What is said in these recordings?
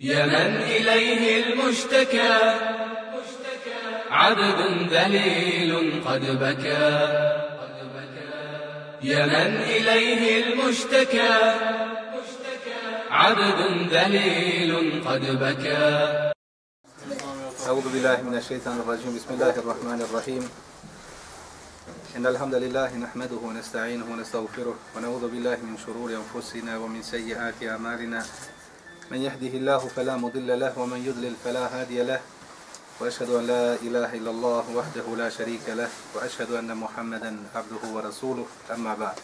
يا من إليه المشتكى. عبد ذليل قد بكى. يا من إليه المشتكى. عبد ذليل قد بكى. أعوذ بالله من الشيطان الرجيم. بسم الله الرحمن الرحيم. إن الحمد لله نحمده ونستعينه ونستغفره ونعوذ بالله من شرور أنفسنا ومن سيئات أعمالنا. من يهده الله فلا مضل له ومن يضلل فلا هادي له وأشهد أن لا إله إلا الله وحده لا شريك له وأشهد أن محمدا عبده ورسوله أما بعد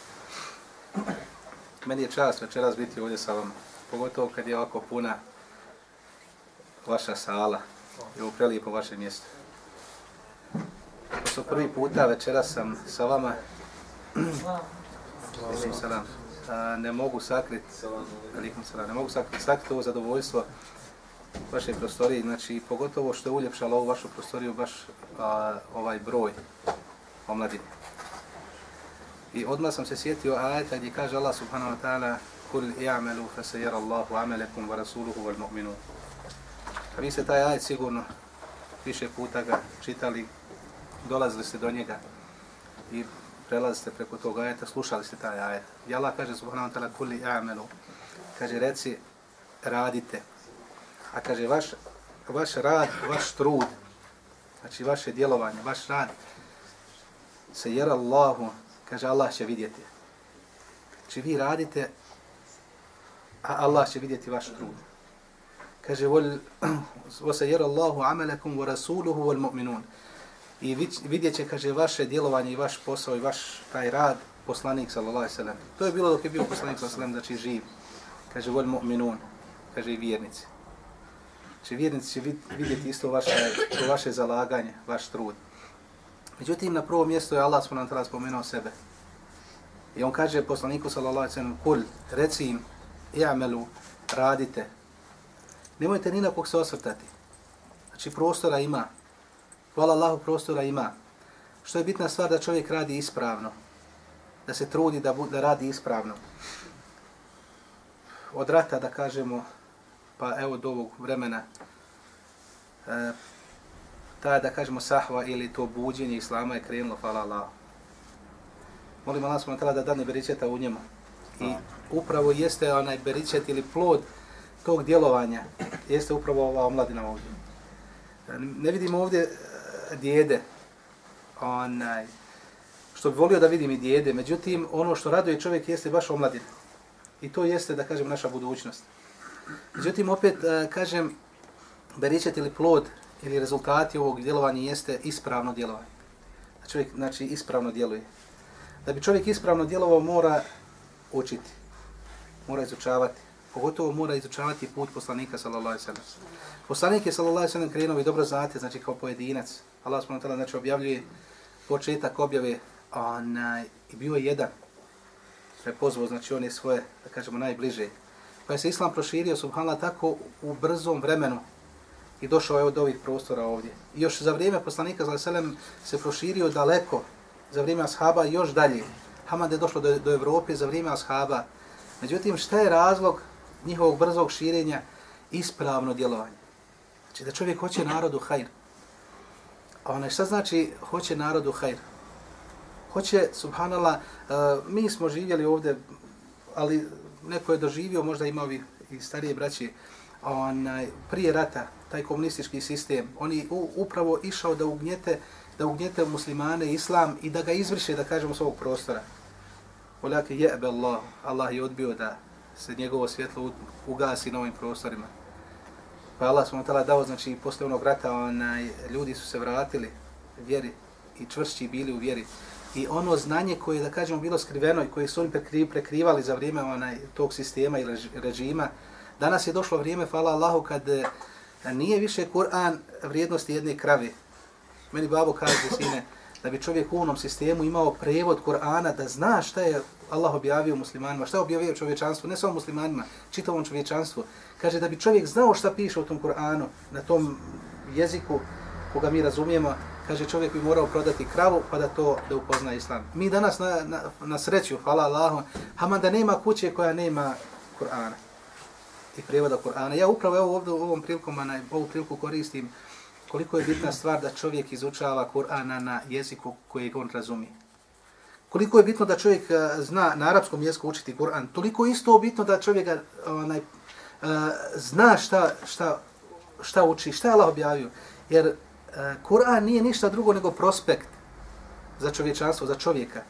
من يتشاس وتشاس بيتي ولي pogotovo kad je ovako puna vaša sala je u prelipu vaše mjesto. Po prvi puta večeras sam sa vama. Salam. Salam a, ne mogu sakriti, salam, ne mogu sakriti, sakriti ovo zadovoljstvo vaše prostorije, znači pogotovo što je uljepšalo ovu vašu prostoriju baš a, ovaj broj omladine. I odmah sam se sjetio ajeta gdje kaže Allah subhanahu wa ta'ala Kul i'amelu fa se jera Allahu amelekum wa rasuluhu wal mu'minu. A vi ste taj ajet sigurno više puta ga čitali, dolazili ste do njega i prelazite preko tog ajeta, slušali ste taj ajet. I Allah kaže subhanahu wa ta'ala Kul i'amelu. Kaže reci radite. A kaže vaš, vaš rad, vaš trud, znači vaše djelovanje, vaš rad se jera Allahu kaže Allah će vidjeti. Znači vi radite, a Allah će vidjeti vaš trud. Kaže, وَسَيَرَ اللَّهُ عَمَلَكُمْ وَرَسُولُهُ وَالْمُؤْمِنُونَ I vidjet će, kaže, vaše djelovanje i vaš posao i vaš taj rad, poslanik, sallallahu alaihi sallam. To je bilo dok je bio poslanik, sallallahu alaihi sallam, znači živ. Kaže, vol mu'minun, kaže i vjernici. Znači, vjernici će vidjeti isto vaše, to vaše zalaganje, vaš trud. Međutim, na prvo mjesto je Allah subhanahu wa ta'ala spomenuo sebe. I on kaže poslaniku sallallahu alejhi ve sellem: kul, reci im, I'malu, radite. Nemojte ni na kog se osvrtati. Znači, prostora ima. Hvala Allahu, prostora ima. Što je bitna stvar da čovjek radi ispravno. Da se trudi da, da radi ispravno. Od rata, da kažemo, pa evo do ovog vremena, e, ta, da kažemo, sahva ili to buđenje islama je krenulo, hvala Allah. Molim Allah smo da dane beričeta u njemu. I upravo jeste onaj beričet ili plod tog djelovanja, jeste upravo ova omladina ovdje. Ne vidimo ovdje e, djede, onaj, što bi volio da vidim i djede, međutim, ono što raduje čovjek jeste baš omladina. I to jeste, da kažem, naša budućnost. Međutim, opet, e, kažem, beričet ili plod ili rezultati ovog djelovanja jeste ispravno djelovanje. Da čovjek znači, ispravno djeluje. Da bi čovjek ispravno djelovao mora učiti, mora izučavati. Pogotovo mora izučavati put poslanika sallallahu alejhi ve sellem. Poslanik je sallallahu alejhi ve sellem krenuo i dobro znate, znači kao pojedinac. Allah subhanahu wa ta'ala znači objavljuje početak objave onaj i bio je jedan. Sve pozvao, znači one svoje, da kažemo, najbliže. Pa je se islam proširio, subhanallah, tako u brzom vremenu, i došao je od ovih prostora ovdje. I još za vrijeme poslanika za selem se proširio daleko, za vrijeme ashaba još dalje. Hamad je došlo do, do Evrope za vrijeme ashaba. Međutim, šta je razlog njihovog brzog širenja? Ispravno djelovanje. Znači da čovjek hoće narodu hajr. A onaj šta znači hoće narodu hajr? Hoće, subhanallah, uh, mi smo živjeli ovdje, ali neko je doživio, možda ima ovi i starije braće, onaj, prije rata, taj komunistički sistem, oni upravo išao da ugnjete, da ugnjete muslimane, islam i da ga izvrše, da kažemo, s ovog prostora. Olake jebe Allah, Allah je odbio da se njegovo svjetlo ugasi na ovim prostorima. Pa Allah smo tala dao, znači, posle onog rata, onaj, ljudi su se vratili vjeri i čvršći bili u vjeri. I ono znanje koje, da kažemo, bilo skriveno i koje su oni prekrivali za vrijeme onaj, tog sistema i režima, danas je došlo vrijeme, hvala Allahu, kad eh, nije više Kur'an vrijednosti jedne krave. Meni babo kaže, sine, da bi čovjek u onom sistemu imao prevod Kur'ana, da zna šta je Allah objavio muslimanima, šta objavio čovječanstvu, ne samo muslimanima, čitavom čovječanstvu. Kaže da bi čovjek znao šta piše u tom Kur'anu, na tom jeziku koga mi razumijemo, kaže čovjek bi morao prodati kravu pa da to da upozna islam. Mi danas na, na, na sreću, hvala Allahu, haman da nema kuće koja nema Kur'ana. i prijevoda Kur'ana. Ja upravo evo ovdje u ovom prilikom, na ovu priliku koristim koliko je bitna stvar da čovjek izučava Kur'ana na jeziku kojeg on razumije. Koliko je bitno da čovjek e, zna na arapskom jeziku učiti Kur'an, toliko isto bitno da čovjek e, onaj, e, zna šta, šta, šta uči, šta je Allah objavio. Jer Kur'an nije ništa drugo nego prospekt za čovječanstvo, za čovjeka.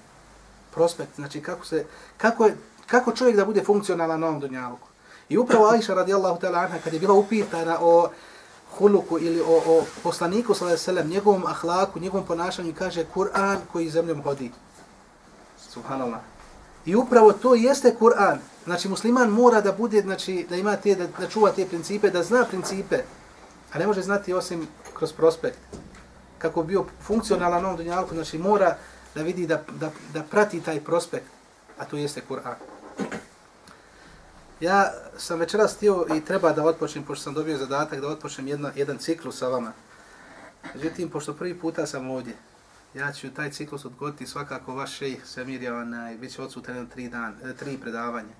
Prospekt, znači kako, se, kako, je, kako čovjek da bude funkcionalan na ovom dunjaluku. I upravo Aisha radijallahu ta'ala anha kad je bila upitana o huluku ili o, o poslaniku sallallahu alejhi ve sellem, njegovom ahlaku, njegovom ponašanju kaže Kur'an koji zemljom hodi. Subhanallah. I upravo to jeste Kur'an. Znači musliman mora da bude, znači da ima te, da, da čuva te principe, da zna principe. A ne može znati osim kroz prospekt. Kako bio funkcionalan na ovom dunjalku, znači mora da vidi da, da, da prati taj prospekt. A to jeste Kur'an. Ja sam večeras stio i treba da otpočnem, pošto sam dobio zadatak da otpočnem jedna, jedan ciklus sa vama. Međutim, pošto prvi puta sam ovdje, ja ću taj ciklus odgoditi svakako vaš šejh Semir onaj, bit će odsutan tri, dan, e, tri predavanje.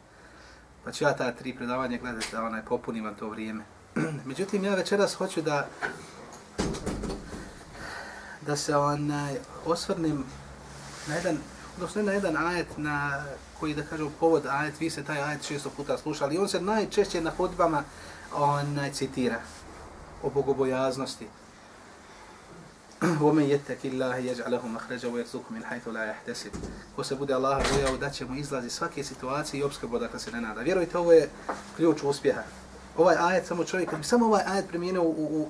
Pa ću ja ta tri predavanja gledati da onaj, popunim vam to vrijeme. Međutim, ja večeras hoću da da se onaj, osvrnim na jedan, odnosno na jedan ajet na koji da kažem povod ajet, vi ste taj ajet često puta slušali i on se najčešće na hodbama onaj, citira o bogobojaznosti. ومن يتق الله يجعل له مخرجا ويرزقه من حيث لا يحتسب ko se bude Allaha bojao da će mu izlazi svake situacije i obskrbu dakle se ne nada. Vjerujte, ovo je ključ uspjeha. Ovaj ajet samo čovjek, kad bi samo ovaj ajet primijenio u, u,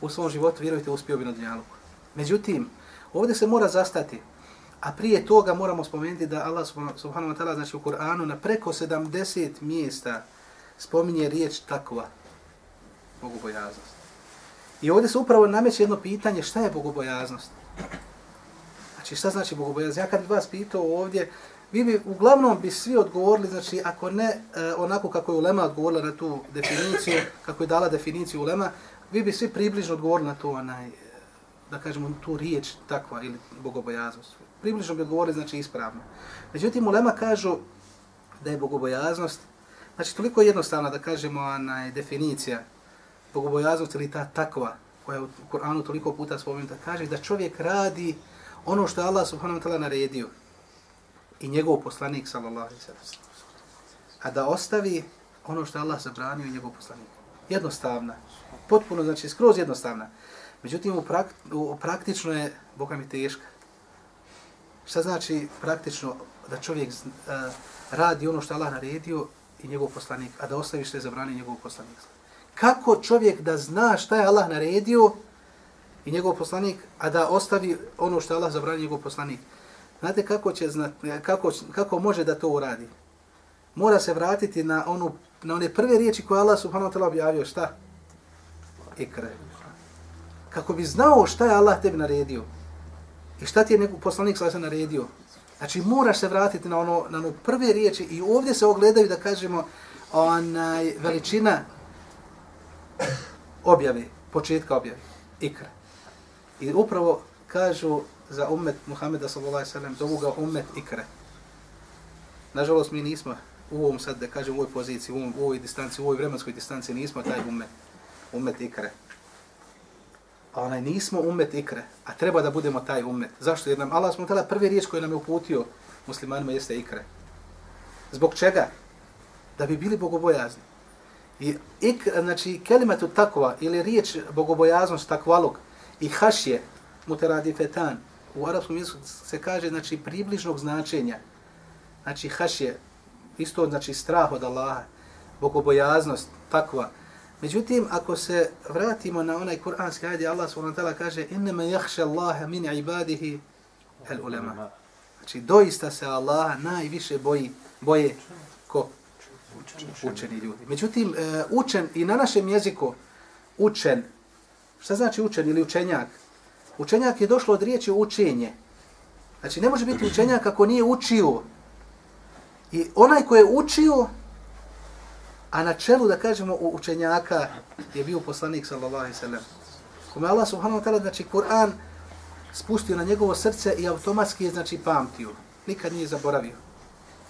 u svom životu, vjerujte, uspio bi na dunjaluku. Međutim, ovdje se mora zastati. A prije toga moramo spomenuti da Allah subhanahu wa ta'ala znači u Kur'anu na preko 70 mjesta spominje riječ takva, bogobojaznost. I ovdje se upravo nameće jedno pitanje, šta je bogobojaznost? Znači, šta znači bogobojaznost? Ja kad bi vas pitao ovdje, vi bi uglavnom bi svi odgovorili, znači, ako ne e, onako kako je Ulema odgovorila na tu definiciju, kako je dala definiciju Ulema, vi bi svi približno odgovorili na tu, onaj, e, da kažemo, tu riječ takva ili bogobojaznost. Približno bi odgovorili, znači, ispravno. Međutim, Ulema kažu da je bogobojaznost, znači, toliko jednostavna da kažemo, onaj, definicija, bogobojaznost ili ta takva koja je u Kur'anu toliko puta spomenuta, kaže da čovjek radi ono što je Allah subhanahu wa ta'ala naredio i njegov poslanik sallallahu alaihi sallam. A da ostavi ono što je Allah zabranio i njegov poslanik. Jednostavna. Potpuno, znači skroz jednostavna. Međutim, u, prak, u praktično je, Boga mi teška. Šta znači praktično da čovjek uh, radi ono što je Allah naredio i njegov poslanik, a da ostavi što je zabranio njegov poslanik? Kako čovjek da zna šta je Allah naredio i njegov poslanik, a da ostavi ono što je Allah zabranio njegov poslanik. Znate kako će znat, kako, kako može da to uradi? Mora se vratiti na onu na one prve riječi koje Allah subhanahu wa ta'ala objavio, šta? Ikre. Kako bi znao šta je Allah tebi naredio. I šta ti je njegov poslanik sada naredio. Znači moraš se vratiti na ono, na ono prve riječi i ovdje se ogledaju da kažemo onaj, veličina objave, početka objave, ikra. I upravo kažu za umet Muhammeda sallallahu alaihi sallam, zovu ga umet ikra. Nažalost, mi nismo u ovom sad, da kažem, u ovoj poziciji, u, ovom, u ovoj distanci, u ovoj vremenskoj distanci, nismo taj umet, umet ikra. A onaj, nismo umet ikra, a treba da budemo taj umet. Zašto? Jer nam Allah smo tala prvi riječ koju nam je uputio muslimanima jeste ikra. Zbog čega? Da bi bili bogobojazni. I ik, znači, kelimatu takva ili riječ bogobojaznost takvalog i hašje muteradifetan u arapskom jeziku se kaže znači približnog značenja. Znači hašje isto znači strah od Allaha, bogobojaznost takva. Međutim, ako se vratimo na onaj kuranski ajd, Allah subhanahu ta'ala kaže innama yakhsha Allaha min ibadihi al-ulama. Znači doista se Allaha najviše boji, boje učeni, učeni ljudi. Međutim, e, učen i na našem jeziku učen, šta znači učen ili učenjak? Učenjak je došlo od riječi učenje. Znači, ne može biti učenjak ako nije učio. I onaj ko je učio, a na čelu, da kažemo, u učenjaka je bio poslanik, sallallahu alaihi sallam. Kome Allah subhanahu wa ta'ala, znači, Kur'an spustio na njegovo srce i automatski je, znači, pamtio. Nikad nije zaboravio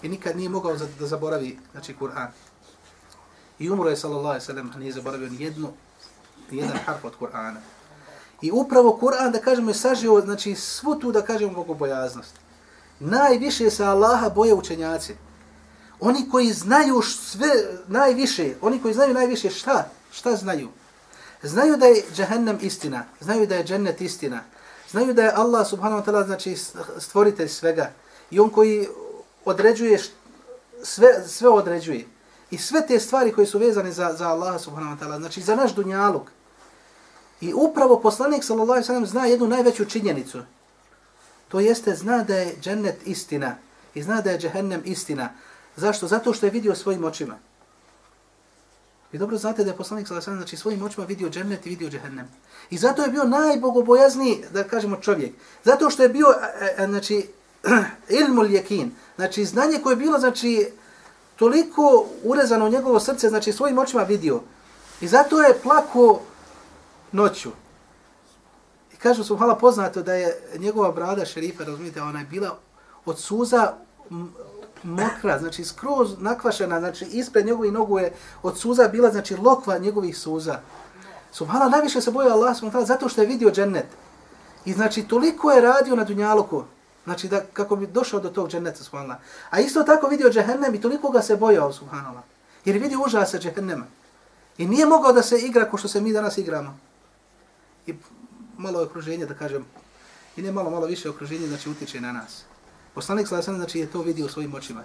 i nikad nije mogao da zaboravi znači Kur'an. I umro je, sallallahu alaihi sallam, nije zaboravio ni jednu, ni jedan harf od Kur'ana. I upravo Kur'an, da kažemo, je sažio, znači, svu tu, da kažemo, bogobojaznost. Najviše se Allaha boje učenjaci. Oni koji znaju sve najviše, oni koji znaju najviše šta? Šta znaju? Znaju da je džahennem istina, znaju da je džennet istina, znaju da je Allah subhanahu wa ta'ala znači stvoritelj svega i on koji određuje sve, sve određuje. I sve te stvari koje su vezane za, za Allaha subhanahu wa ta'ala, znači za naš dunjaluk. I upravo poslanik sallallahu alejhi ve sellem zna jednu najveću činjenicu. To jeste zna da je džennet istina i zna da je džehennem istina. Zašto? Zato što je vidio svojim očima. Vi dobro znate da je poslanik sallallahu alejhi ve sellem znači svojim očima vidio džennet i vidio džehennem. I zato je bio najbogobojazniji, da kažemo, čovjek. Zato što je bio, e, e, znači, ilmul jekin, znači znanje koje je bilo, znači, toliko urezano u njegovo srce, znači svojim očima vidio. I zato je plako noću. I kažu su hvala poznato da je njegova brada šerifa, razumijete, ona je bila od suza mokra, znači skroz nakvašena, znači ispred njegovih nogu je od suza bila, znači lokva njegovih suza. Subhala najviše se bojao Allah subhanahu zato što je vidio džennet. I znači toliko je radio na dunjaluku, znači da kako bi došao do tog dženneta subhanallah. A isto tako vidio džehennem i toliko ga se bojao subhanallah. Jer vidi užasa džehennema. I nije mogao da se igra ko što se mi danas igramo. I malo okruženje da kažem, i ne malo, malo više okruženje, znači utiče na nas. Poslanik sallallahu znači je to vidio svojim očima.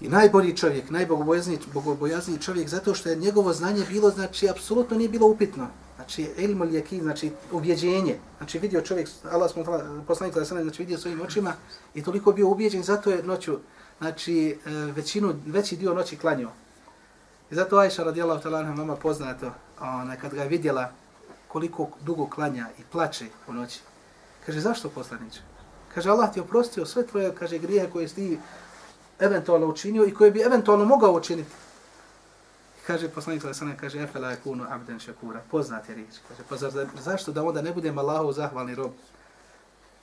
I najbolji čovjek, najbogobojazniji bogobojazniji čovjek, zato što je njegovo znanje bilo, znači, apsolutno nije bilo upitno. Znači, ilmul jekin, znači, ubjeđenje. Znači, vidio čovjek, Allah smo poslanik znači, vidio svojim očima i toliko bio ubjeđen, zato je noću, znači, e, većinu, veći dio noći klanio. I zato Ajša radijallahu ta'ala mama poznato, ona, kad ga je vidjela koliko dugo klanja i plače u noći. Kaže, zašto poslaniče? Kaže, Allah ti oprostio sve tvoje, kaže, grijehe koje si eventualno učinio i koje bi eventualno mogao učiniti. Kaže poslanik sallallahu alejhi kaže efela yakunu abdan shakura. Poznate riječi. Kaže pa zar, zašto da onda ne budem Allahu zahvalni rob?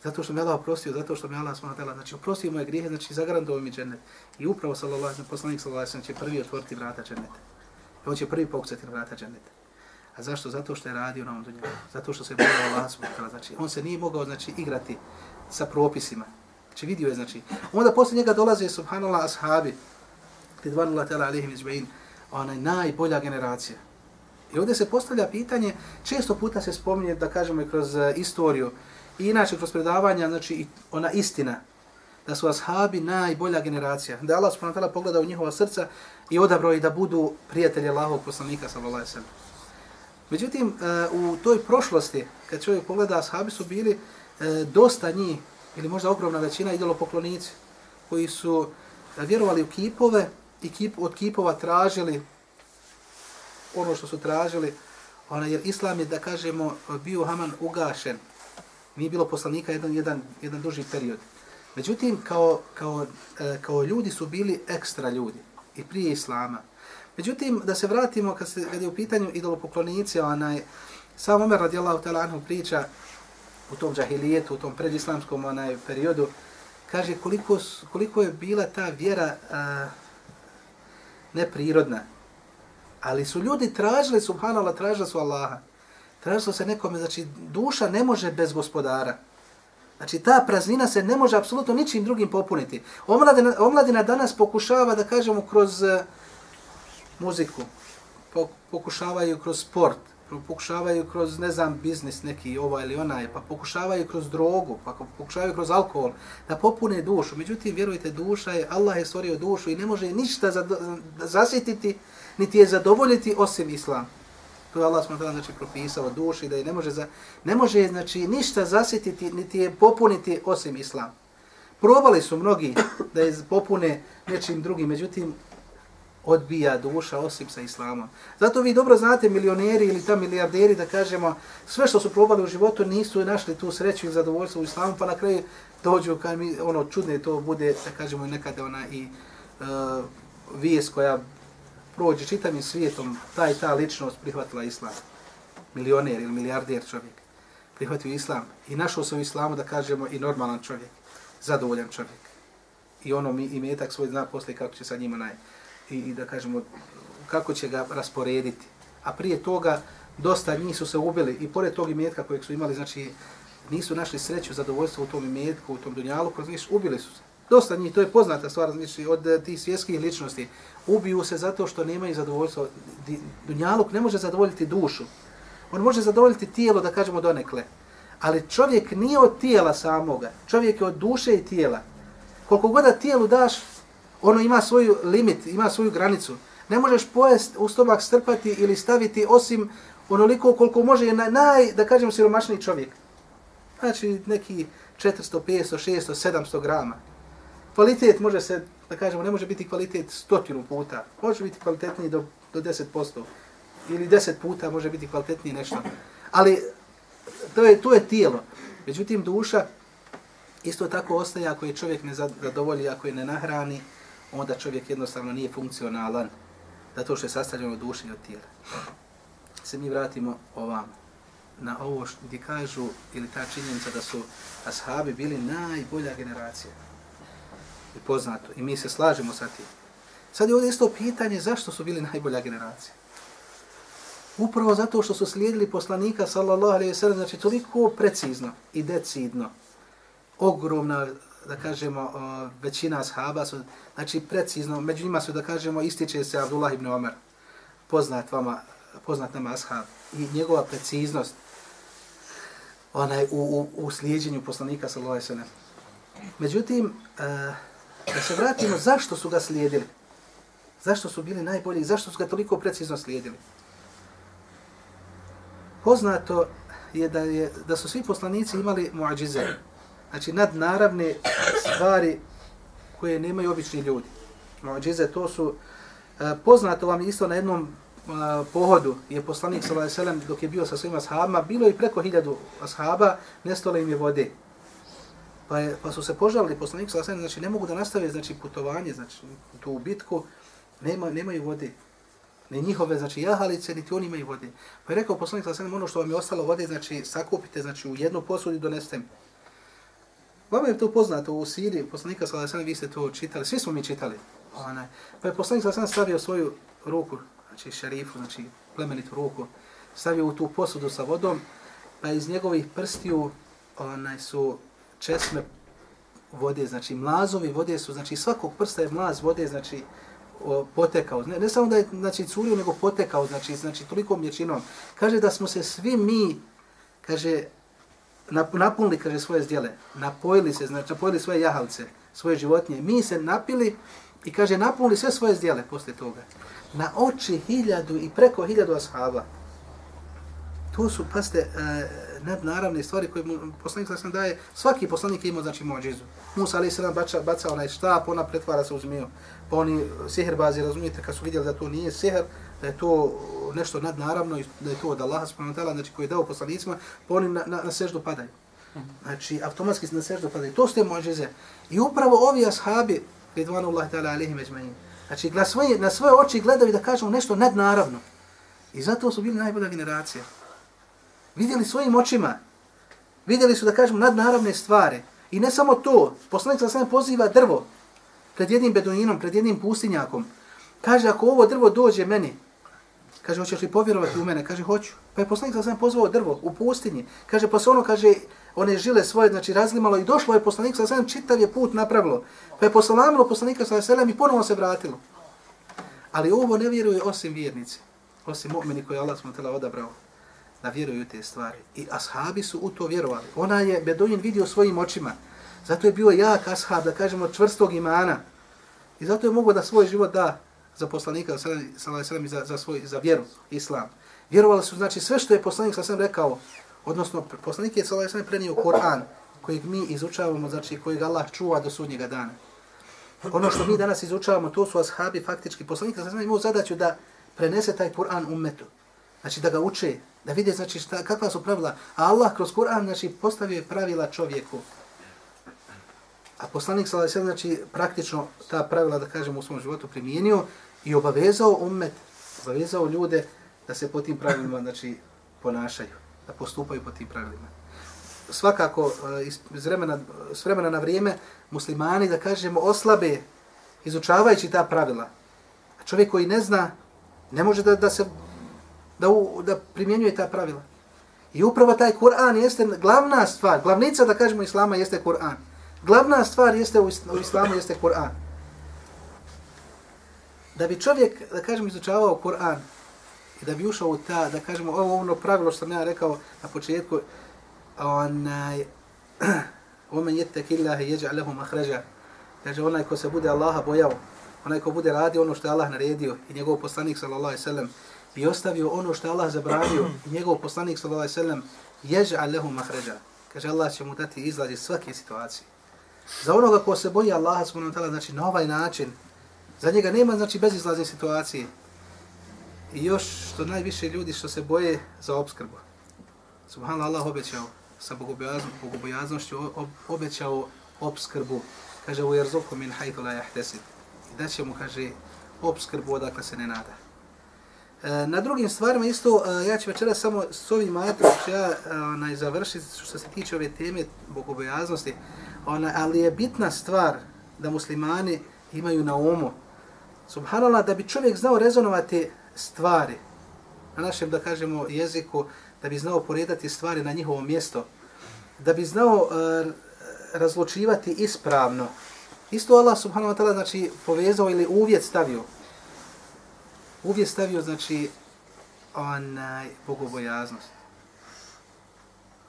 Zato što me Allah oprostio, zato što me Allah subhanahu wa znači oprostio moje grijehe, znači zagarantovao mi džennet. I upravo sallallahu alejhi poslanik sallallahu alejhi će prvi otvoriti vrata dženneta. I on će prvi pokucati na vrata dženneta. A zašto? Zato što je radio na ovom dunjalu. Zato što se bojao Allah subhanahu wa znači on se nije mogao znači igrati sa propisima. Znači vidio je, znači. Onda posle njega dolaze, subhanallah, ashabi, tidvanullah taala alihim izba'in, ona najbolja generacija. I ovdje se postavlja pitanje, često puta se spominje, da kažemo i kroz e, istoriju, i inače kroz predavanja, znači ona istina, da su ashabi najbolja generacija. Da Allah subhanahu wa pogleda u njihova srca i odabrao i da budu prijatelji Allahovog poslanika, sallallahu alejhi sallam. Međutim, e, u toj prošlosti, kad čovjek pogleda, ashabi su bili e, dosta njih ili možda ogromna većina idolopoklonici koji su vjerovali u kipove i kip, od kipova tražili ono što su tražili, ona, jer islam je, da kažemo, bio Haman ugašen. Nije bilo poslanika jedan, jedan, jedan duži period. Međutim, kao, kao, e, kao ljudi su bili ekstra ljudi i prije islama. Međutim, da se vratimo kad, se, kad je u pitanju idolopoklonici, onaj, sam Omer radijallahu ta'ala anhu priča u tom džahilijetu, u tom predislamskom onaj periodu, kaže koliko, koliko je bila ta vjera uh, neprirodna. Ali su ljudi tražili, subhanallah, tražili su Allaha. Tražilo se nekome, znači duša ne može bez gospodara. Znači ta praznina se ne može apsolutno ničim drugim popuniti. Omladina, omladina danas pokušava, da kažemo, kroz uh, muziku, pokušavaju kroz sport, pokušavaju kroz, ne znam, biznis neki, ova ili onaj, pa pokušavaju kroz drogu, pa pokušavaju kroz alkohol, da popune dušu. Međutim, vjerujte, duša je, Allah je stvorio dušu i ne može ništa zasjetiti, niti je zadovoljiti osim islam. To je Allah smutala, znači, propisao duši, da je ne može, za, ne može znači, ništa zasjetiti, niti je popuniti osim islam. Probali su mnogi da je popune nečim drugim, međutim, odbija duša osim sa islamom. Zato vi dobro znate milioneri ili ta milijarderi da kažemo sve što su probali u životu nisu našli tu sreću i zadovoljstvo u islamu pa na kraju dođu kad mi ono čudne to bude da kažemo nekada ona i uh, vijest koja prođe čitavim svijetom taj ta ličnost prihvatila islam. Milioner ili milijarder čovjek prihvatio islam i našao se u islamu da kažemo i normalan čovjek, zadovoljan čovjek. I ono mi i metak svoj zna posle kako će sa njima naj i, i da kažemo kako će ga rasporediti. A prije toga dosta njih su se ubili i pored tog imetka kojeg su imali, znači nisu našli sreću, zadovoljstvo u tom imetku, u tom dunjalu, znači ubili su se. Dosta njih, to je poznata stvar, znači od e, tih svjetskih ličnosti. Ubiju se zato što nemaju zadovoljstvo. Dunjaluk ne može zadovoljiti dušu. On može zadovoljiti tijelo, da kažemo donekle. Ali čovjek nije od tijela samoga. Čovjek je od duše i tijela. Koliko god da tijelu daš, ono ima svoj limit, ima svoju granicu. Ne možeš pojest u stomak strpati ili staviti osim onoliko koliko može na naj, da kažem, siromašniji čovjek. Znači neki 400, 500, 600, 700 grama. Kvalitet može se, da kažemo, ne može biti kvalitet stotinu puta. Može biti kvalitetniji do, do 10%. Ili 10 puta može biti kvalitetniji nešto. Ali to je, to je tijelo. Međutim, duša isto tako ostaje ako je čovjek ne zadovolji, ako je ne nahrani, onda čovjek jednostavno nije funkcionalan. Zato što je sastavljeno duše i od tijela. Se mi vratimo ovam na ovo što gdje kažu, ili ta činjenica da su ashabi bili najbolja generacija. I poznato. I mi se slažemo sa tim. Sad je ovdje isto pitanje zašto su bili najbolja generacija. Upravo zato što su slijedili poslanika, sallallahu alaihi sallam, znači toliko precizno i decidno. Ogromna, da kažemo, većina ashaba su, znači precizno, među njima su, da kažemo, ističe se Abdullah ibn Omer, poznat vama, poznat nama ashab, i njegova preciznost onaj, u, u, u slijedjenju poslanika, sallallahu alaihi sallam. Međutim, e, da se vratimo, zašto su ga slijedili? Zašto su bili najbolji? Zašto su ga toliko precizno slijedili? Poznato je da, je da su svi poslanici imali muadžize. Znači nadnaravne stvari koje nemaju obični ljudi. Muadžize to su e, poznato vam isto na jednom e, pohodu je poslanik sallallahu alejhi dok je bio sa svojima ashabima bilo i preko hiljadu ashaba nestalo im je vode. Pa, je, pa su se požalili poslanik sallallahu alejhi znači ne mogu da nastave znači putovanje znači tu bitku nema nemaju vode ne njihove, znači jahalice, niti oni imaju vode. Pa je rekao poslanik s.a.v. ono što vam je ostalo vode, znači sakupite, znači u jednu posudu i doneste mi. Vama je to poznato u Siriji, poslanika sa sallam, vi ste to čitali, svi smo mi čitali. Onaj. Pa je poslanik sa sallam stavio svoju ruku, znači šerifu, znači plemenitu ruku, stavio u tu posudu sa vodom, pa iz njegovih prstiju onaj, su česme vode, znači mlazovi vode su, znači svakog prsta je mlaz vode, znači potekao. Ne, ne samo da je znači, curio, nego potekao, znači, znači toliko mječinom. Kaže da smo se svi mi, kaže, napunili, kaže, svoje zdjele. Napojili se, znači, napojili svoje jahalce, svoje životinje. Mi se napili i, kaže, napunili sve svoje zdjele posle toga. Na oči hiljadu i preko hiljadu ashaba. To su, paste, uh, e, nadnaravne stvari koje poslanik sa sam daje. Svaki poslanik ima, znači, mođizu. Musa, ali se nam baca, baca onaj štap, ona pretvara se u zmiju pa oni siherbazi, razumijete, kad su vidjeli da to nije siher, da je to nešto nadnaravno, i da je to od Allaha subhanahu znači koji je dao poslanicima, pa oni na, na, na seždu padaju. Znači, automatski na seždu padaju. To su te mođize. I upravo ovi ashabi, ridvanu Allah ta'ala alihim ajma'in, znači na svoje, na svoje oči gledaju da kažemo nešto nadnaravno. I zato su bili najbolja generacija. Vidjeli svojim očima, vidjeli su da kažemo nadnaravne stvari. I ne samo to, poslanik sa sam poziva drvo, pred jednim beduinom, pred jednim pustinjakom. Kaže, ako ovo drvo dođe meni, kaže, hoćeš li povjerovati u mene? Kaže, hoću. Pa je poslanik sa sam pozvao drvo u pustinji. Kaže, pa se ono, kaže, one žile svoje, znači, razlimalo i došlo je poslanik sa sam čitav je put napravilo. Pa je poslanamilo poslanika sa sam i ponovo se vratilo. Ali ovo ne vjeruje osim vjernici, osim mu'mini koji Allah smo tela odabrao da vjeruju te stvari. I ashabi su u to vjerovali. Ona je Beduin vidio svojim očima. Zato je bio jak ashab, da kažemo, čvrstog imana. I zato je mogao da svoj život da za poslanika, sallam, za, za, svoj, za vjeru, islam. Vjerovali su, znači, sve što je poslanik sallallahu rekao, odnosno, poslanik je sallam prenio Kur'an kojeg mi izučavamo, znači, kojeg Allah čuva do sudnjega dana. Ono što mi danas izučavamo, to su ashabi, faktički, poslanik sallam imao zadaću da prenese taj Kur'an ummetu. Znači, da ga uče, da vide, znači, šta, kakva su pravila. A Allah kroz Kur'an znači, postavio pravila čovjeku. A poslanik sa alejhi znači praktično ta pravila da kažemo u svom životu primijenio i obavezao ummet, obavezao ljude da se po tim pravilima znači ponašaju, da postupaju po tim pravilima. Svakako e, iz vremena, s vremena na vrijeme muslimani da kažemo oslabe izučavajući ta pravila. A čovjek koji ne zna Ne može da, da se da, u, da primjenjuje ta pravila. I upravo taj Kur'an jeste glavna stvar, glavnica da kažemo Islama jeste Kur'an. Glavna stvar jeste u Islamu jeste Kur'an. Da bi čovjek, da kažem, izučavao Kur'an i da bi ušao u ta, da kažemo, ovo ono pravilo što sam ja rekao na početku, onaj, omen jettek illahi jeđa lehu mahređa, kaže onaj ko se bude Allaha bojao, onaj ko bude radio ono što je Allah naredio i njegov poslanik sallallahu alejhi ve sellem i ostavio ono što je Allah zabranio i njegov poslanik sallallahu alejhi ve sellem yaj'al lahu makhraja kaže Allah će mu dati izlaz iz svake situacije. Za onoga ko se boji Allaha subhanahu wa ta'ala znači na ovaj način za njega nema znači bezizlazne situacije. I još što najviše ljudi što se boje za obskrbu. Subhanallah Allah obećao sa bogobojaznošću obećao obskrbu. Kaže u jerzuku min haythu la yahtasib. I da će mu kaže obskrbu odakle se ne nada. E, na drugim stvarima isto, e, ja ću večera samo s ovim ajetom ću ja e, onaj, završiti što se tiče ove teme bogobojaznosti, ona, ali je bitna stvar da muslimani imaju na umu. Subhanallah, da bi čovjek znao rezonovati stvari na našem, da kažemo, jeziku, da bi znao poredati stvari na njihovo mjesto, da bi znao e, razlučivati ispravno. Isto Allah subhanahu wa ta'ala znači povezao ili uvjet stavio Uvjet stavio, znači, onaj bogobojaznost.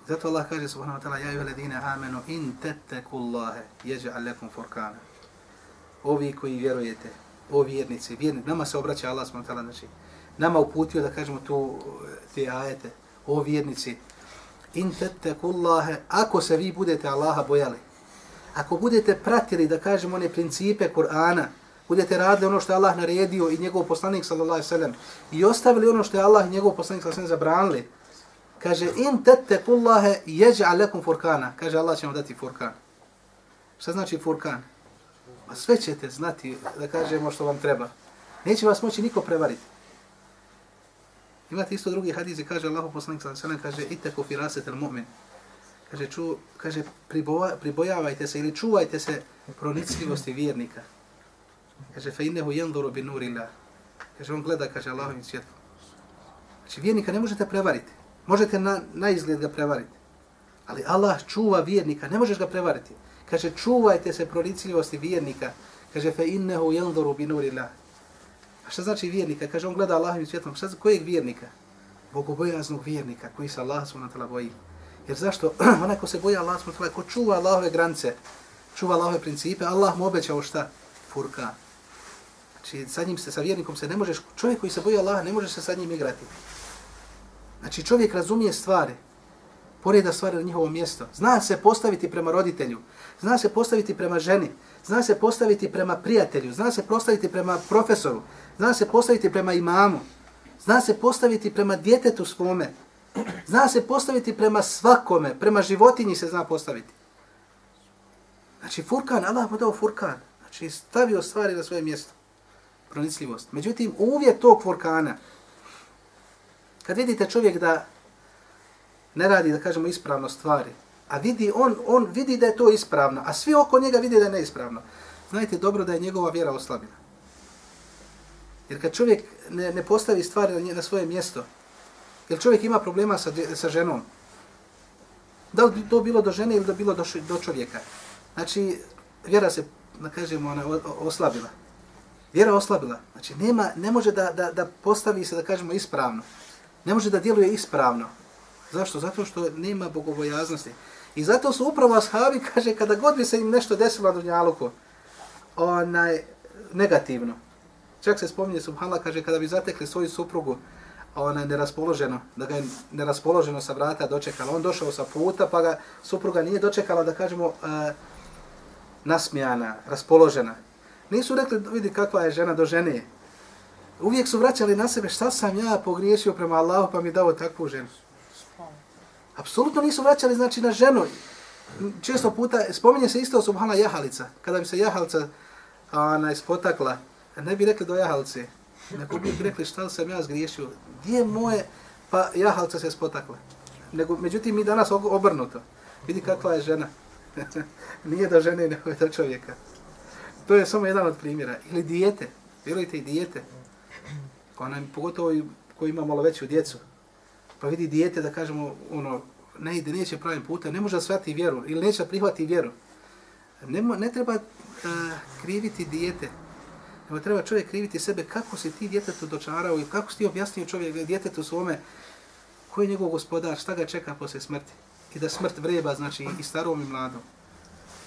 Zato Allah kaže subhanahu wa ta'ala, ja juhe ledine amenu, in tettekullahe Allahe, jeđe alekum furkana. Ovi koji vjerujete, o vjernici, vjernici, nama se obraća Allah s.w.t. znači, nama uputio da kažemo tu te ajete, o vjernici, in tettekullahe, ako se vi budete Allaha bojali, ako budete pratili, da kažemo, one principe Kur'ana, budete radili ono što je Allah naredio i njegov poslanik sallallahu alejhi ve sellem i ostavili ono što je Allah i njegov poslanik sallallahu alejhi ve sellem zabranili kaže in tettekullahe jeđa lakum furkana. Kaže Allah će vam dati furkan. Šta znači furkan? Pa sve ćete znati da kažemo što vam treba neće vas moći niko prevariti imate isto drugi hadis i kaže Allahu poslanik sallallahu alejhi ve sellem kaže firaset al mu'min. kaže ču kaže pribojavajte se ili čuvajte se pronicljivosti vjernika Kaže, fa innehu yanzuru bi nurillah. Kaže, on gleda, kaže, Allahovim svjetlom. Znači, vjernika ne možete prevariti. Možete na, na izgled ga prevariti. Ali Allah čuva vjernika, ne možeš ga prevariti. Kaže, čuvajte se pronicljivosti vjernika. Kaže, fe innehu jenduru bi nuri la. A šta znači vjernika? Kaže, on gleda Allahovim svjetlom. Šta kojeg vjernika? Bogobojaznog vjernika, koji se Allah s.w.t. boji. Jer zašto? Onaj ko se boja Allah s.w.t. ko čuva Allahove granice, čuva Allahove principe, Allah mu obećao šta? Furkan. Znači, sa njim se, sa vjernikom se ne možeš, čovjek koji se boji Allaha, ne može se sa njim igrati. Znači, čovjek razumije stvari, poreda stvari na njihovo mjesto. Zna se postaviti prema roditelju, zna se postaviti prema ženi, zna se postaviti prema prijatelju, zna se postaviti prema profesoru, zna se postaviti prema imamu, zna se postaviti prema djetetu svome, zna se postaviti prema svakome, prema životinji se zna postaviti. Znači, furkan, Allah mu dao furkan. Znači, stavio stvari na svoje mjesto pronicljivost. Međutim, uvjet tog furkana, kad vidite čovjek da ne radi, da kažemo, ispravno stvari, a vidi, on, on vidi da je to ispravno, a svi oko njega vidi da je neispravno, znajte dobro da je njegova vjera oslabina. Jer kad čovjek ne, ne postavi stvari na, nje, na svoje mjesto, jer čovjek ima problema sa, sa ženom, da li to bilo do žene ili da bilo do, do čovjeka, znači, vjera se, da kažemo, ona, oslabila vjera oslabila. Znači, nema, ne može da, da, da postavi se, da kažemo, ispravno. Ne može da djeluje ispravno. Zašto? Zato što nema bogobojaznosti. I zato su upravo ashabi, kaže, kada god bi se im nešto desilo na Dunjaluku, onaj, negativno. Čak se spominje, subhanallah, kaže, kada bi zatekli svoju suprugu, ona neraspoloženo, da ga je neraspoloženo sa vrata dočekala. On došao sa puta, pa ga supruga nije dočekala, da kažemo, uh, nasmijana, raspoložena. Nisu rekli, vidi kakva je žena do žene. Uvijek su vraćali na sebe šta sam ja pogriješio prema Allahu pa mi dao takvu ženu. Apsolutno nisu vraćali znači na ženu. Često puta, spominje se isto subhana jahalica. Kada bi se jahalica ona, ispotakla, ne bi rekli do jahalice. Nego bi rekli šta sam ja zgriješio. Gdje moje, pa jahalica se spotakla. Nego, međutim, mi danas obrnuto. Vidi kakva je žena. Nije do žene, nego je do čovjeka. To je samo jedan od primjera. Ili dijete. Vjerujte i dijete. Ona, pogotovo koji ima malo veću djecu, pa vidi dijete da kažemo, ono, ne ide, neće pravim putem, ne može svati vjeru ili neće prihvati vjeru. Ne, ne treba uh, kriviti dijete, nego treba čovjek kriviti sebe kako si ti djetetu dočarao i kako si ti objasnio čovjek djetetu svome koji je njegov gospodar, šta ga čeka posle smrti. I da smrt vreba, znači i starom i mladom.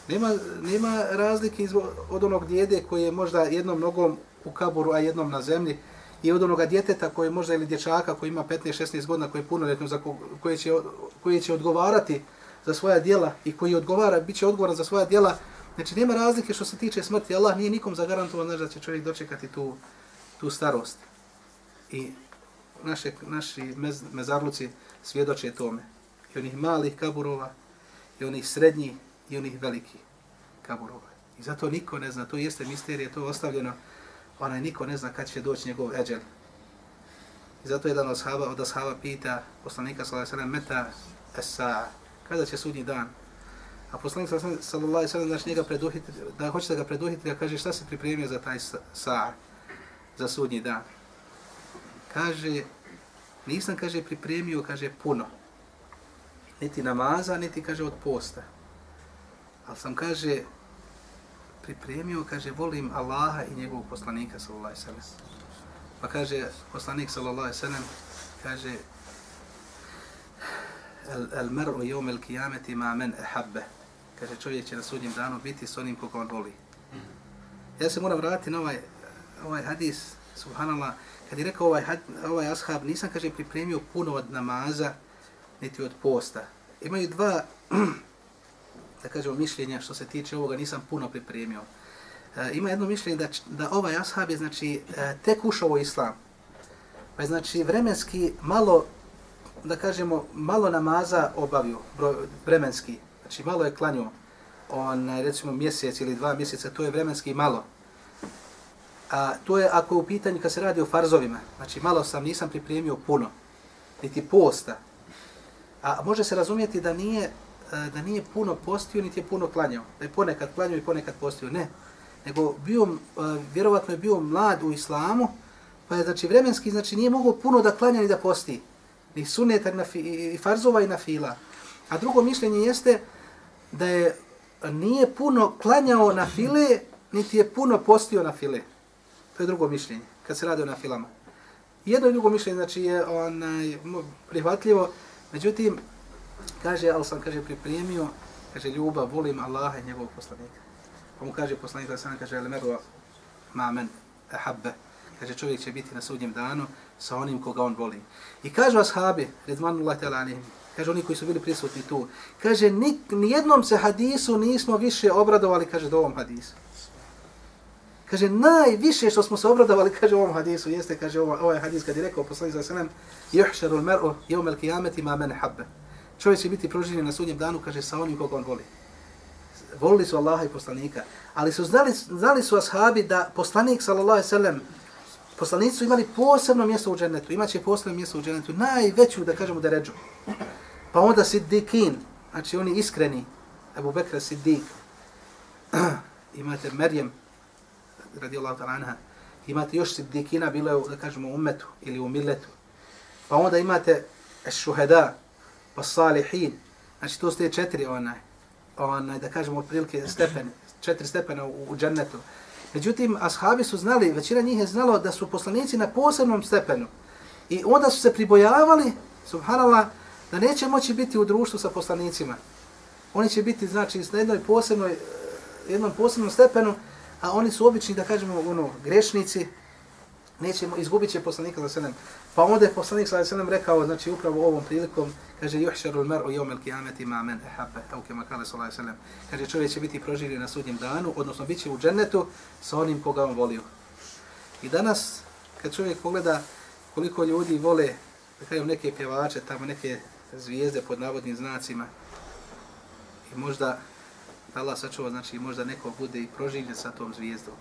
Nema, nema razlike od onog djede koji je možda jednom nogom u kaburu, a jednom na zemlji, i od onoga djeteta koji možda ili dječaka koji ima 15-16 godina, koji je punoljetno, za koji će, koji će odgovarati za svoja djela i koji odgovara, bit će odgovoran za svoja djela, znači nema razlike što se tiče smrti. Allah nije nikom zagarantovan znači, da će čovjek dočekati tu, tu starost. I naše, naši mez, mezarluci svjedoče tome. I onih malih kaburova, i onih srednjih, i onih velikih kaburova. I zato niko ne zna, to jeste misterije, to je ostavljeno onaj niko ne zna kad će doći njegov eđel. I zato jedan od ashaba, od ashaba pita poslanika sallallahu alejhi ve meta esa kada će sudnji dan. A poslanik sallallahu alejhi ve sellem znači njega preduhiti, da hoće da ga preduhiti, da kaže šta se pripremio za taj sa za sudnji dan. Kaže nisam kaže pripremio, kaže puno. Niti namaza, niti kaže od posta. Ali sam kaže pripremio, kaže, volim Allaha i njegovog poslanika, sallallahu alaihi sallam. Pa kaže, poslanik, sallallahu alaihi sallam, kaže, el, el mer'u jom el kijameti ma men ehabbe. Kaže, čovjek će na sudnjem danu biti s onim koga on voli. Ja se moram vratiti na ovaj, ovaj hadis, subhanallah, kad je rekao ovaj, had, ovaj ashab, nisam, kaže, pripremio puno od namaza, niti od posta. Imaju dva da kažemo, mišljenja što se tiče ovoga, nisam puno pripremio. E, ima jedno mišljenje da, da ovaj ashab je, znači, e, tek ušao u islam. Pa je, znači, vremenski malo, da kažemo, malo namaza obavio, broj, vremenski. Znači, malo je klanio, on, recimo, mjesec ili dva mjeseca, to je vremenski malo. A to je ako je u pitanju kad se radi o farzovima, znači malo sam, nisam pripremio puno, niti posta. A može se razumjeti da nije E, da nije puno postio, niti je puno klanjao. Da je ponekad klanjao i ponekad postio. Ne. Nego bio, e, vjerovatno je bio mlad u islamu, pa je znači vremenski, znači nije mogao puno da klanja ni da posti. Ni suneta, na fi, i farzova i na fila. A drugo mišljenje jeste da je nije puno klanjao na file, niti je puno postio na file. To je drugo mišljenje, kad se radi o na filama. Jedno i drugo mišljenje, znači je onaj, prihvatljivo, međutim, kaže, ali sam, kaže, pripremio, kaže, ljubav, volim Allaha i njegovog poslanika. Pa mu kaže poslanik, da sam kaže, ali meru mamen, ahabbe, kaže, čovjek će biti na sudnjem danu sa onim koga on voli. I kažu ashabi, redmanullah tala anihim, kaže, oni koji su bili prisutni tu, kaže, ni, nijednom se hadisu nismo više obradovali, kaže, do ovom hadisu. Kaže, najviše što smo se obradovali, kaže, u ovom hadisu, jeste, kaže, ovaj, ovaj hadis, kad je rekao poslanik, da selem, juhšarul mer'u, jevme l-kijameti ma men habbe čovjek će biti proživljen na sudnjem danu, kaže, sa onim koga on voli. Volili su Allaha i poslanika. Ali su znali, znali su ashabi da poslanik, sallallahu alaihi sallam, poslanici su imali posebno mjesto u džennetu. Imaće posebno mjesto u džennetu. Najveću, da kažemo, da ređu. Pa onda Siddiqin, znači oni iskreni, Abu Bekra Siddiq, imate Merjem, radi Allah ta'ala imate još Siddiqina, bilo je, da kažemo, u umetu ili u milletu. Pa onda imate Šuheda, pa salihin. Znači to ste četiri onaj, onaj, da kažemo otprilike stepen, četiri stepena u, u džennetu. Međutim, ashabi su znali, većina njih je znalo da su poslanici na posebnom stepenu. I onda su se pribojavali, subhanallah, da neće moći biti u društvu sa poslanicima. Oni će biti, znači, na jednoj posebnoj, eh, jednom posebnom stepenu, a oni su obični, da kažemo, ono, grešnici, nećemo, izgubit će poslanika za sedem. Pa onda je poslanik sallallahu alejhi ve sellem rekao, znači upravo ovom prilikom, kaže juhšaru l-mar'u yawm al-qiyamati ma man ahabba, evo kema kale sallallahu alejhi ve sellem. Kaže čovjek će biti proživljen na sudnjem danu, odnosno biće u džennetu sa onim koga on volio. I danas kad čovjek pogleda koliko ljudi vole, da kažem neke pjevače, tamo neke zvijezde pod navodnim znacima, i možda Allah sačuva, znači možda neko bude i proživljen sa tom zvijezdom.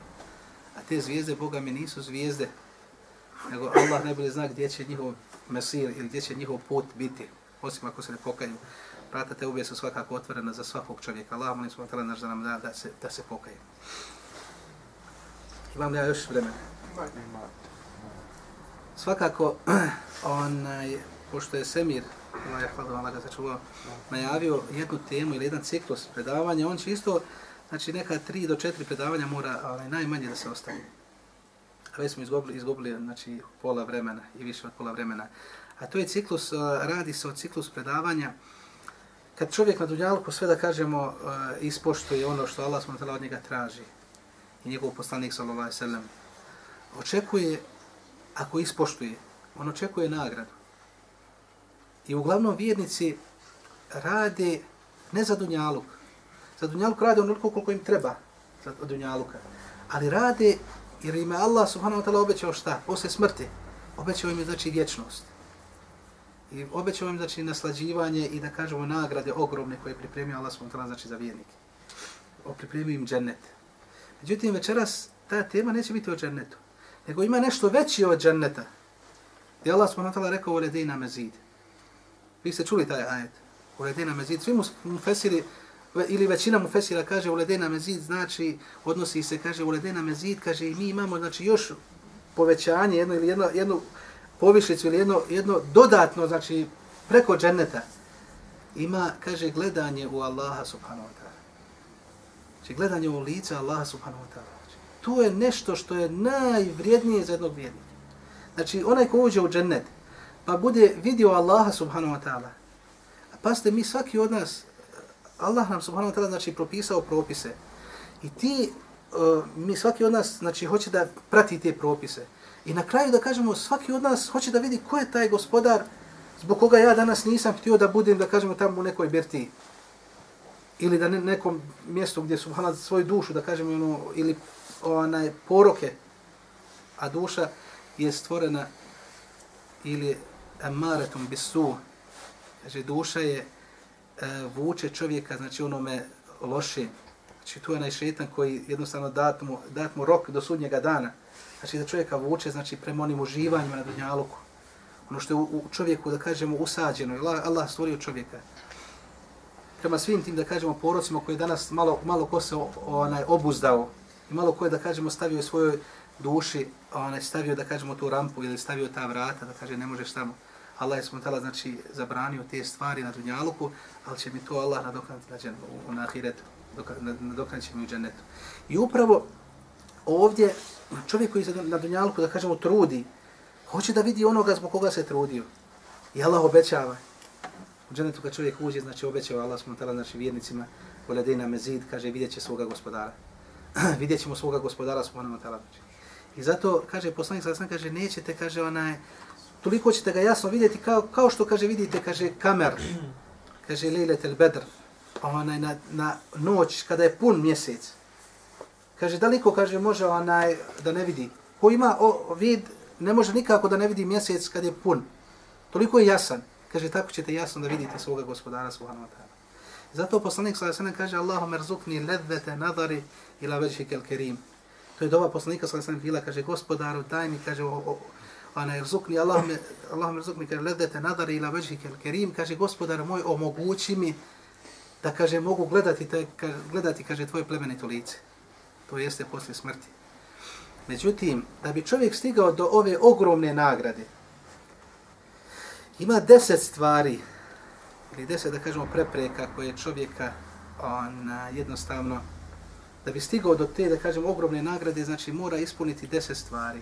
A te zvijezde, Boga mi, nisu zvijezde nego Allah najbolje zna gdje će njihov mesir ili gdje će njihov put biti, osim ako se ne pokaju. Vrata te ubije su svakako otvorena za svakog čovjeka. Allah molim smo tala naš da nam da, da se, da se pokaju. Imam li ja još vremena? svakako, onaj, pošto je Semir, Allah je hvala Allah ga sačuvao, najavio jednu temu ili jedan ciklus predavanja, on će isto, znači neka tri do četiri predavanja mora onaj, najmanje da se ostavi. Dakle, već smo izgubili, izgubili znači, pola vremena i više od pola vremena. A to je ciklus, radi se o ciklus predavanja, kad čovjek na dunjalku sve da kažemo ispoštuje ono što Allah smo od njega traži i njegov poslanik sallallahu očekuje ako ispoštuje on očekuje nagradu. I uglavnom vjernici rade ne za dunjaluk. Za dunjaluk rade onoliko koliko im treba za dunjaluka ali rade jer im Allah subhanahu wa ta'ala obećao šta posle smrti obećao im je znači vječnost i obećao im znači naslađivanje i da kažemo nagrade ogromne koje je pripremio Allah subhanahu wa ta'ala znači za vjernike o pripremio im džennet Međutim, večeras ta tema neće biti o džennetu, nego ima nešto veći od dženneta. Gdje Allah subhanahu wa ta'ala rekao, uledina mezid. Vi ste čuli taj ajet, uledina mezid. Svi mu fesili, ili većina mu fesira kaže uledena mezid, znači, odnosi se, kaže uledena mezid, kaže i mi imamo, znači, još povećanje, jedno ili jedno, jednu povišicu ili jedno, jedno dodatno, znači, preko dženneta. Ima, kaže, gledanje u Allaha subhanahu wa ta'ala. Znači, gledanje u lice Allaha subhanahu wa ta'ala. Znači, to je nešto što je najvrijednije za jednog vjernika. Znači, onaj ko uđe u džennet, pa bude vidio Allaha subhanahu wa ta'ala. A pa ste mi svaki od nas, Allah nam subhanahu wa ta'ala znači, propisao propise. I ti, uh, mi svaki od nas, znači, hoće da prati te propise. I na kraju da kažemo, svaki od nas hoće da vidi ko je taj gospodar zbog koga ja danas nisam htio da budem, da kažemo, tamo u nekoj birtiji ili da ne, nekom mjestu gdje su hala svoju dušu, da kažemo, ono, ili onaj poroke, a duša je stvorena ili amaretum bisu, kaže, duša je e, vuče čovjeka, znači onome loše, znači tu je onaj šetan koji jednostavno dat mu, dat mu rok do sudnjega dana, znači da čovjeka vuče, znači prema onim uživanjima na dunjaluku, ono što je u, u čovjeku, da kažemo, usađeno, Allah, Allah stvorio čovjeka, prema svim tim, da kažemo, porocima koji danas malo, malo ko se onaj, obuzdao i malo ko je, da kažemo, stavio u svojoj duši, onaj, stavio, da kažemo, tu rampu ili stavio ta vrata, da kaže, ne možeš tamo. Allah je smutala, znači, zabranio te stvari na dunjaluku, ali će mi to Allah nadoknati na, džen, na ahiretu, nadoknati će mi u džennetu. I upravo ovdje čovjek koji se na dunjaluku, da kažemo, trudi, hoće da vidi onoga zbog koga se trudio. I Allah obećava, U dženetu kad čovjek uđe, znači obećava Allah smutala, znači vjernicima, Uledina mezid, kaže, vidjet će svoga gospodara. vidjet ćemo svoga gospodara, smutala, znači. I zato, kaže, poslanik sada kaže, nećete, kaže, onaj, toliko ćete ga jasno vidjeti, kao, kao što, kaže, vidite, kaže, kamer, kaže, lejlet el bedr, onaj, na, na noć, kada je pun mjesec. Kaže, daliko, kaže, može onaj, da ne vidi. Ko ima o, vid, ne može nikako da ne vidi mjesec kad je pun. Toliko je jasan. Kaže, tako ćete jasno da vidite svoga gospodara subhanahu wa ta'ala. Zato poslanik sallallahu alejhi ve kaže Allahu merzukni ladzata nadari ila wajhikal karim. To je dova poslanika sallallahu alejhi ve kaže gospodaru daj mi kaže ona merzukni Allah me Allah merzukni kaže ladzata nadar ila wajhikal karim kaže gospodar moj omogući mi da kaže mogu gledati te gledati kaže tvoje plemenito lice. To jeste posle smrti. Međutim, da bi čovjek stigao do ove ogromne nagrade, Ima deset stvari, ili deset, da kažemo, prepreka koje čovjeka on, jednostavno, da bi stigao do te, da kažemo, ogromne nagrade, znači mora ispuniti deset stvari.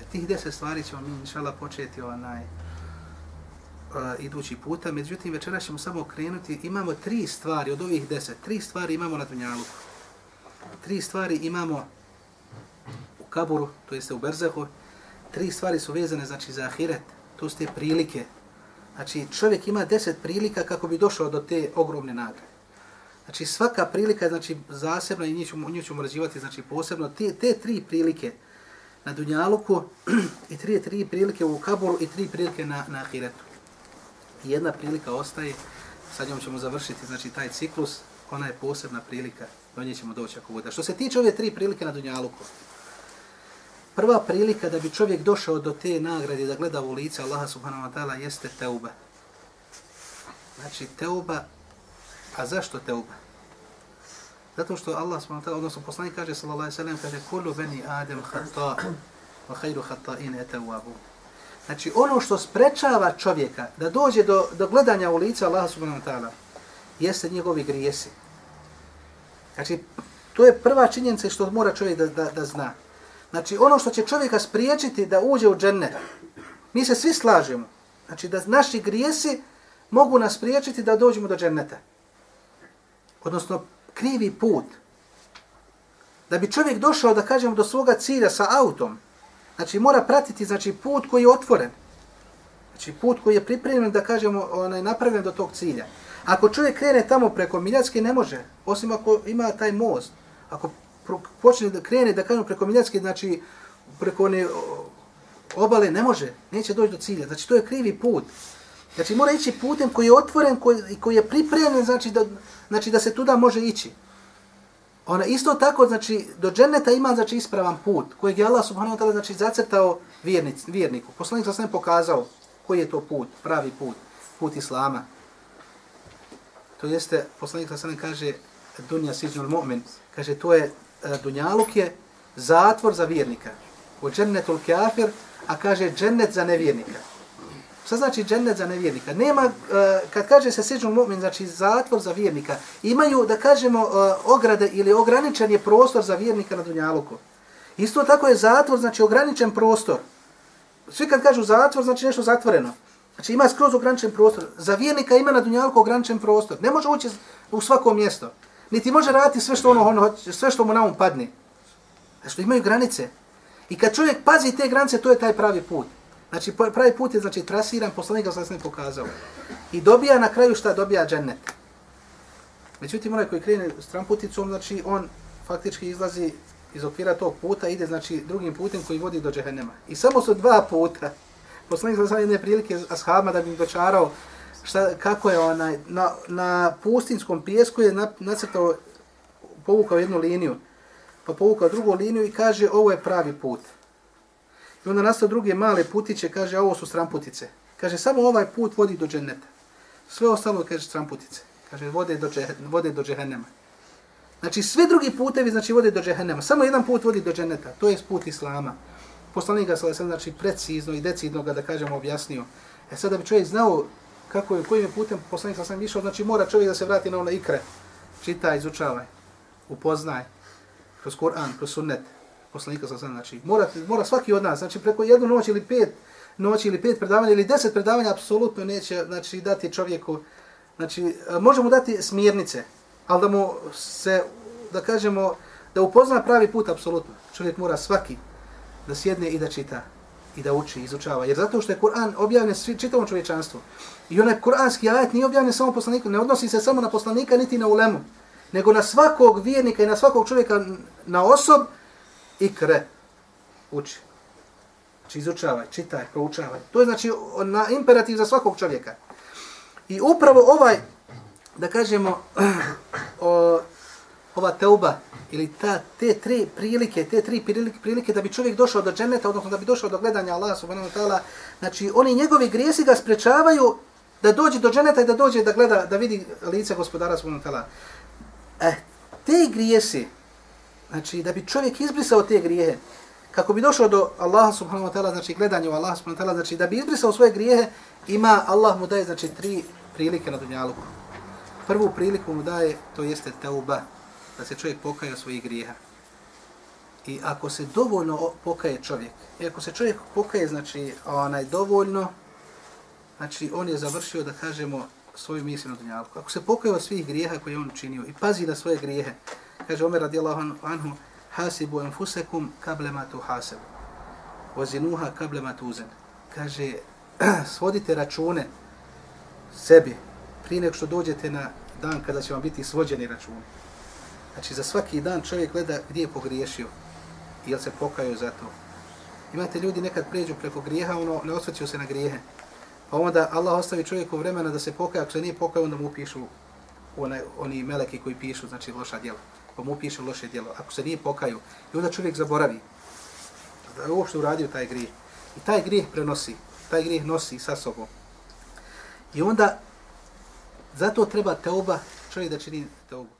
E, tih deset stvari ćemo mi, inšala, početi onaj, uh, idući puta. Međutim, večera ćemo samo krenuti. Imamo tri stvari od ovih deset. Tri stvari imamo na Dunjalu. Tri stvari imamo u Kaburu, to jeste u Berzehu. Tri stvari su vezane, znači, za Ahiret to su te prilike. Znači, čovjek ima deset prilika kako bi došao do te ogromne nagrade. Znači, svaka prilika je znači, zasebna i nju ćemo, nju ćemo razivati znači, posebno. Te, te tri prilike na Dunjaluku i tri, tri prilike u Kaburu i tri prilike na, na Ahiretu. I jedna prilika ostaje, sad njom ćemo završiti znači, taj ciklus, ona je posebna prilika, do nje ćemo doći ako bude. Što se tiče ove tri prilike na Dunjaluku, prva prilika da bi čovjek došao do te nagrade da gleda u lice Allaha subhanahu wa ta'ala jeste teuba. Znači teuba, a zašto teuba? Zato što Allah subhanahu wa ta'ala, odnosno poslanik kaže sallallahu alejhi ve sellem kaže kullu bani adem khata wa khayru khata'in in. Znači ono što sprečava čovjeka da dođe do, do gledanja u lice Allaha subhanahu wa ta'ala jeste njegovi grijesi. Znači to je prva činjenica što mora čovjek da, da, da zna. Znači ono što će čovjeka spriječiti da uđe u džennet, mi se svi slažemo. Znači da naši grijesi mogu nas spriječiti da dođemo do dženneta. Odnosno krivi put. Da bi čovjek došao da kažemo do svoga cilja sa autom, Znači mora pratiti znači put koji je otvoren. Znači put koji je pripremljen da kažemo onaj napravljen do tog cilja. Ako čovjek krene tamo preko Miljacke ne može, osim ako ima taj most. Ako počne da krene da kažemo preko Miljacke, znači preko one obale ne može, neće doći do cilja. Znači to je krivi put. Znači mora ići putem koji je otvoren koji, koji je pripremljen znači da, znači da se tuda može ići. Ona isto tako, znači, do dženeta ima, znači, ispravan put, kojeg je Allah subhanahu wa ta'ala, znači, zacrtao vjernic, vjerniku. Poslanik sa sve pokazao koji je to put, pravi put, put Islama. To jeste, poslanik sa sve kaže, dunja siđnul mu'min, kaže, to je, e, dunjaluk je zatvor za vjernika. U džennetul kafir, a kaže, džennet za nevjernika. Šta znači džennet za nevjernika? Nema, eh, kad kaže se seđu mu'min, znači zatvor za vjernika, imaju, da kažemo, eh, ograde ili ograničen je prostor za vjernika na Dunjaluku. Isto tako je zatvor, znači ograničen prostor. Svi kad kažu zatvor, znači nešto zatvoreno. Znači ima skroz ograničen prostor. Za vjernika ima na Dunjaluku ograničen prostor. Ne može ući u svako mjesto. Niti može raditi sve što, ono, ono, sve što mu na um padne. Znači imaju granice. I kad čovjek pazi te granice, to je taj pravi put. Znači, pravi put je znači, trasiran, poslanik ga sam pokazao. I dobija na kraju šta dobija džennet. Međutim, onaj koji krene stran puticom, znači, on faktički izlazi iz okvira tog puta, ide znači drugim putem koji vodi do džehennema. I samo su dva puta. Poslanik sam sam jedne prilike ashabima da bi dočarao šta, kako je onaj, na, na pustinskom pijesku je nacrtao, povukao jednu liniju, pa povukao drugu liniju i kaže ovo je pravi put. I onda nastao druge male putiće, kaže, a ovo su stramputice. Kaže, samo ovaj put vodi do dženeta. Sve ostalo, kaže, stramputice. Kaže, vode do, džeh, vode do džehennema. Znači, sve drugi putevi, znači, vode do džehennema. Samo jedan put vodi do dženeta. To je put Islama. Poslanik ga sam, znači, precizno i decidno ga, da kažemo, objasnio. E sada bi čovjek znao kako je, kojim je putem poslanik sam išao, znači, mora čovjek da se vrati na ono ikre. Čitaj, izučavaj, upoznaj, kroz Kur'an, kroz sunnet, poslanika sa znači mora mora svaki od nas znači preko jednu noć ili pet noći ili pet predavanja ili deset predavanja apsolutno neće znači dati čovjeku znači možemo dati smjernice al da mu se da kažemo da upozna pravi put apsolutno čovjek mora svaki da sjedne i da čita i da uči, izučava. Jer zato što je Kur'an objavljen svi, čitavom čovječanstvu. I onaj kur'anski ajet nije objavljen samo poslaniku, ne odnosi se samo na poslanika niti na ulemu, nego na svakog vjernika i na svakog čovjeka na osob, ikre, uči. Znači izučavaj, čitaj, proučavaj. To je znači na imperativ za svakog čovjeka. I upravo ovaj, da kažemo, o, ova teuba, ili ta, te tri prilike, te tri prilike, prilike da bi čovjek došao do dženeta, odnosno da bi došao do gledanja Allaha subhanahu wa ta'ala, znači oni njegovi grijesi ga sprečavaju da dođe do dženeta i da dođe da gleda, da vidi lice gospodara subhanahu wa ta'ala. Eh, te grijesi, znači da bi čovjek izbrisao te grijehe, kako bi došao do Allaha subhanahu wa ta'ala, znači gledanje u Allaha subhanahu wa ta'ala, znači da bi izbrisao svoje grijehe, ima Allah mu daje znači tri prilike na dunjaluku. Prvu priliku mu daje, to jeste tauba, da se čovjek pokaja svojih grijeha. I ako se dovoljno pokaje čovjek, i ako se čovjek pokaje, znači, onaj dovoljno, znači, on je završio, da kažemo, svoju misiju na dunjalku. Ako se pokaje od svih grijeha koje on učinio i pazi na svoje grijehe, kaže Omer radijallahu anhu, hasibu enfusekum kable ma tu hasebu. Vozinuha kable ma tuzen. Kaže, svodite račune sebi prije nego što dođete na dan kada će vam biti svođeni računi. Znači, za svaki dan čovjek gleda gdje je pogriješio i jel se pokajao za to. Imate ljudi nekad pređu preko grijeha, ono ne osvrćaju se na grijehe. Pa onda Allah ostavi čovjeku vremena da se pokaja, ako se nije pokaja, onda mu upišu onaj, oni meleki koji pišu, znači loša djela pa mu piše loše djelo, ako se nije pokaju, i onda čovjek zaboravi da je uopšte uradio taj grijeh. I taj grijeh prenosi, taj grijeh nosi sa sobom. I onda, zato treba teoba, čovjek da čini teubu.